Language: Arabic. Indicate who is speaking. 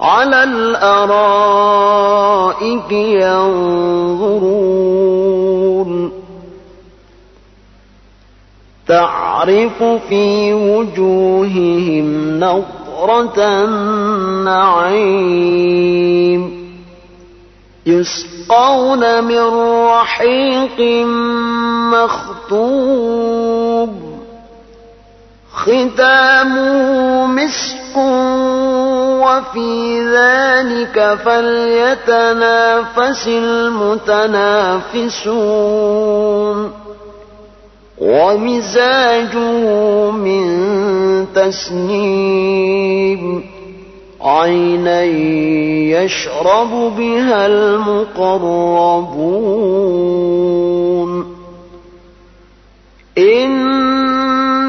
Speaker 1: على الأرائك ينظرون. تعرف في وجوههم نظرة النعيم. يسقون من رحيق مختوم ختامه مسك وفي ذلك فليتنافس المتنافسون. ومزاجه من تسنيم. عينا يشرب بها المقربون. إن